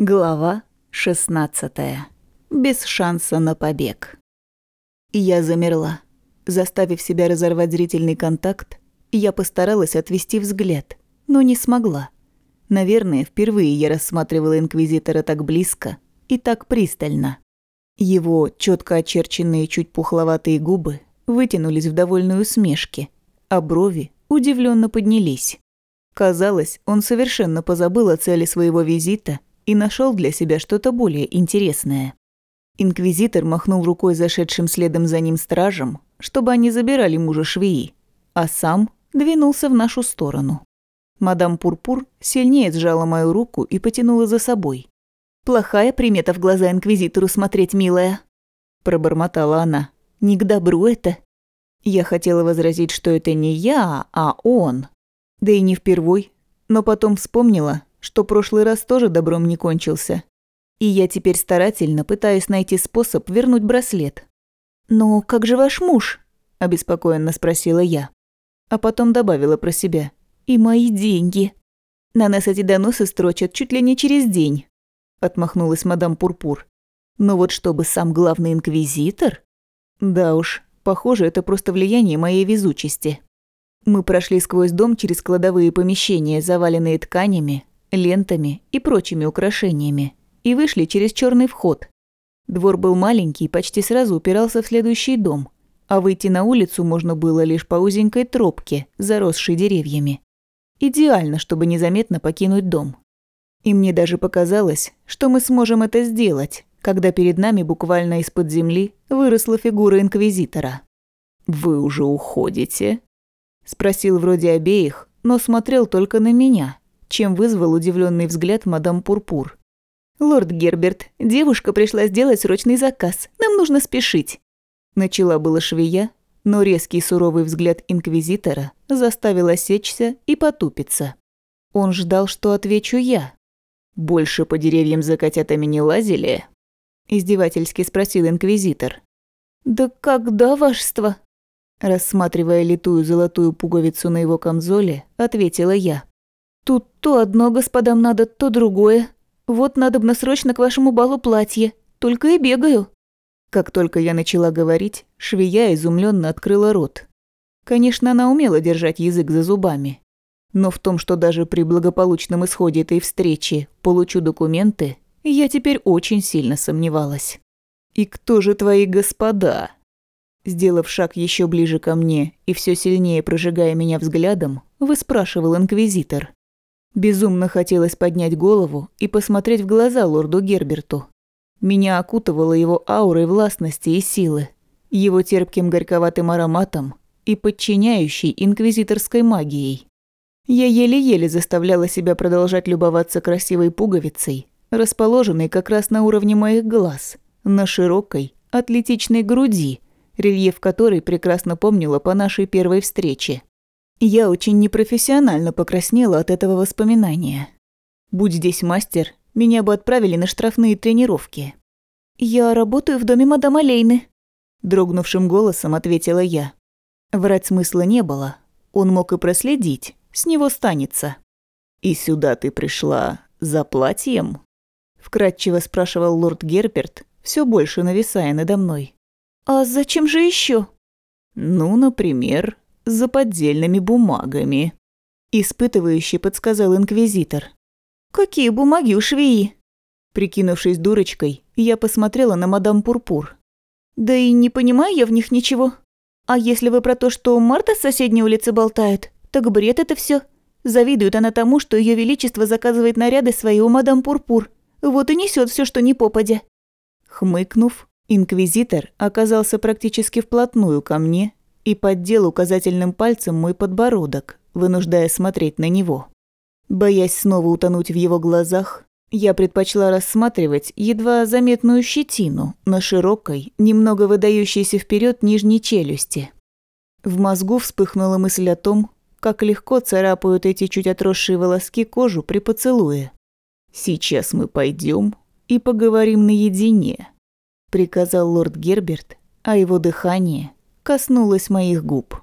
Глава 16. Без шанса на побег. Я замерла. Заставив себя разорвать зрительный контакт, я постаралась отвести взгляд, но не смогла. Наверное, впервые я рассматривала инквизитора так близко и так пристально. Его четко очерченные чуть пухловатые губы вытянулись в довольной усмешке, а брови удивленно поднялись. Казалось, он совершенно позабыл о цели своего визита и нашел для себя что-то более интересное. Инквизитор махнул рукой зашедшим следом за ним стражам, чтобы они забирали мужа швеи, а сам двинулся в нашу сторону. Мадам Пурпур сильнее сжала мою руку и потянула за собой. «Плохая примета в глаза инквизитору смотреть, милая», – пробормотала она. «Не к добру это». Я хотела возразить, что это не я, а он. Да и не впервой, но потом вспомнила, что прошлый раз тоже добром не кончился. И я теперь старательно пытаюсь найти способ вернуть браслет. «Но как же ваш муж?» – обеспокоенно спросила я. А потом добавила про себя. «И мои деньги». «На нас эти доносы строчат чуть ли не через день», – отмахнулась мадам Пурпур. «Но вот чтобы сам главный инквизитор?» «Да уж, похоже, это просто влияние моей везучести». Мы прошли сквозь дом через кладовые помещения, заваленные тканями, лентами и прочими украшениями, и вышли через черный вход. Двор был маленький и почти сразу упирался в следующий дом, а выйти на улицу можно было лишь по узенькой тропке, заросшей деревьями. Идеально, чтобы незаметно покинуть дом. И мне даже показалось, что мы сможем это сделать, когда перед нами буквально из-под земли выросла фигура инквизитора. «Вы уже уходите?» Спросил вроде обеих, но смотрел только на меня, чем вызвал удивленный взгляд мадам Пурпур. «Лорд Герберт, девушка пришла сделать срочный заказ. Нам нужно спешить». Начала была швея, но резкий суровый взгляд инквизитора заставил осечься и потупиться. Он ждал, что отвечу я. «Больше по деревьям за котятами не лазили?» Издевательски спросил инквизитор. «Да когда, вашество?» Рассматривая литую золотую пуговицу на его камзоле, ответила я. Тут то одно господам надо, то другое. Вот надо бы срочно к вашему балу платье. Только и бегаю». Как только я начала говорить, швея изумленно открыла рот. Конечно, она умела держать язык за зубами. Но в том, что даже при благополучном исходе этой встречи получу документы, я теперь очень сильно сомневалась. «И кто же твои господа?» Сделав шаг еще ближе ко мне и все сильнее прожигая меня взглядом, выспрашивал инквизитор. Безумно хотелось поднять голову и посмотреть в глаза лорду Герберту. Меня окутывала его аурой властности и силы, его терпким горьковатым ароматом и подчиняющей инквизиторской магией. Я еле-еле заставляла себя продолжать любоваться красивой пуговицей, расположенной как раз на уровне моих глаз, на широкой, атлетичной груди, рельеф которой прекрасно помнила по нашей первой встрече. Я очень непрофессионально покраснела от этого воспоминания. Будь здесь мастер, меня бы отправили на штрафные тренировки. «Я работаю в доме мадам Алейны», – дрогнувшим голосом ответила я. Врать смысла не было. Он мог и проследить, с него станется. «И сюда ты пришла за платьем?» – вкратчиво спрашивал лорд Герберт, все больше нависая надо мной. «А зачем же еще? «Ну, например, за поддельными бумагами», – испытывающе подсказал инквизитор. «Какие бумаги у швеи?» Прикинувшись дурочкой, я посмотрела на мадам Пурпур. «Да и не понимаю я в них ничего. А если вы про то, что Марта с соседней улицы болтает, так бред это все. Завидует она тому, что ее величество заказывает наряды свои у мадам Пурпур. Вот и несет все, что не попадя». Хмыкнув, инквизитор оказался практически вплотную ко мне и поддел указательным пальцем мой подбородок, вынуждая смотреть на него. Боясь снова утонуть в его глазах, я предпочла рассматривать едва заметную щетину на широкой, немного выдающейся вперед нижней челюсти. В мозгу вспыхнула мысль о том, как легко царапают эти чуть отросшие волоски кожу при поцелуе. «Сейчас мы пойдем и поговорим наедине», – приказал лорд Герберт, а его дыхание – коснулась моих губ.